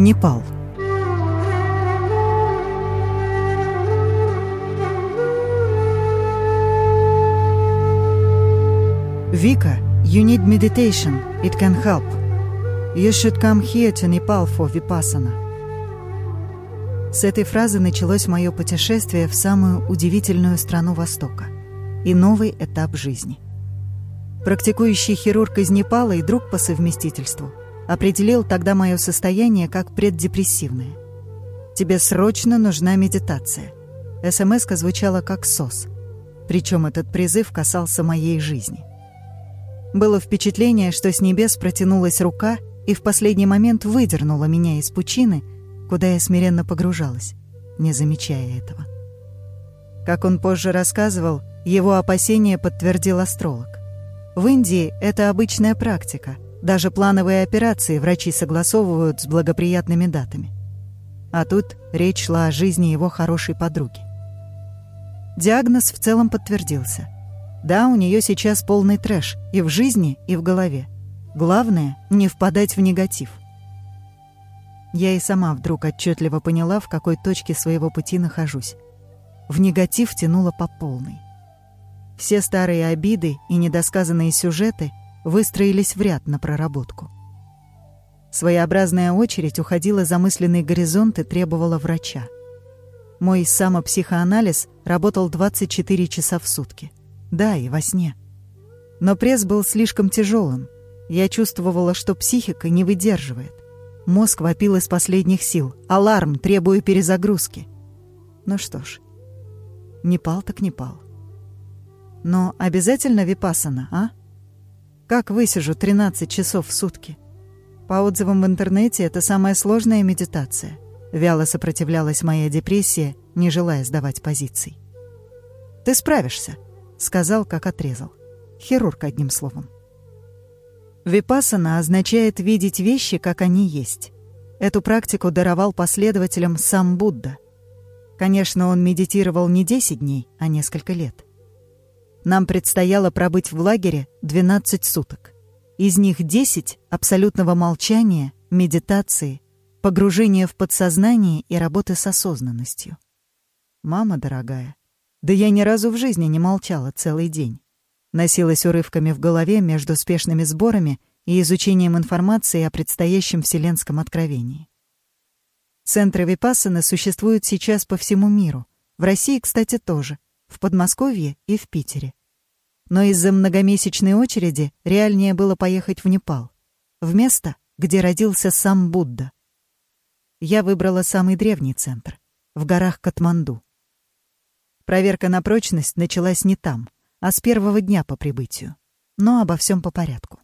Непал. Vika, you need meditation. It can help. You should come here to Nepal for Vipassana. С этой фразы началось мое путешествие в самую удивительную страну Востока и новый этап жизни. Практикующий хирург из Непала и друг по совместительству определил тогда мое состояние как преддепрессивное. «Тебе срочно нужна медитация». смс звучала как СОС. Причем этот призыв касался моей жизни. Было впечатление, что с небес протянулась рука и в последний момент выдернула меня из пучины, куда я смиренно погружалась, не замечая этого. Как он позже рассказывал, его опасения подтвердил астролог. В Индии это обычная практика. Даже плановые операции врачи согласовывают с благоприятными датами. А тут речь шла о жизни его хорошей подруги. Диагноз в целом подтвердился — да, у нее сейчас полный трэш и в жизни, и в голове. Главное — не впадать в негатив. Я и сама вдруг отчетливо поняла, в какой точке своего пути нахожусь. В негатив тянула по полной. Все старые обиды и недосказанные сюжеты выстроились в ряд на проработку. Своеобразная очередь уходила за мысленный горизонт и требовала врача. Мой самопсихоанализ работал 24 часа в сутки — да, и во сне. Но пресс был слишком тяжелым. Я чувствовала, что психика не выдерживает. Мозг вопил из последних сил. Аларм, требую перезагрузки. Ну что ж, не пал так не пал. Но обязательно випасана, а? Как высижу 13 часов в сутки? По отзывам в интернете, это самая сложная медитация. Вяло сопротивлялась моя депрессия, не желая сдавать позиций. Ты справишься. Сказал, как отрезал. Хирург, одним словом. Випассана означает видеть вещи, как они есть. Эту практику даровал последователям сам Будда. Конечно, он медитировал не 10 дней, а несколько лет. Нам предстояло пробыть в лагере 12 суток. Из них 10 — абсолютного молчания, медитации, погружения в подсознание и работы с осознанностью. Мама дорогая, да я ни разу в жизни не молчала целый день. Носилась урывками в голове между спешными сборами и изучением информации о предстоящем вселенском откровении. Центры Випассаны существуют сейчас по всему миру. В России, кстати, тоже. В Подмосковье и в Питере. Но из-за многомесячной очереди реальнее было поехать в Непал. В место, где родился сам Будда. Я выбрала самый древний центр. В горах Катманду. Проверка на прочность началась не там, а с первого дня по прибытию. Но обо всем по порядку.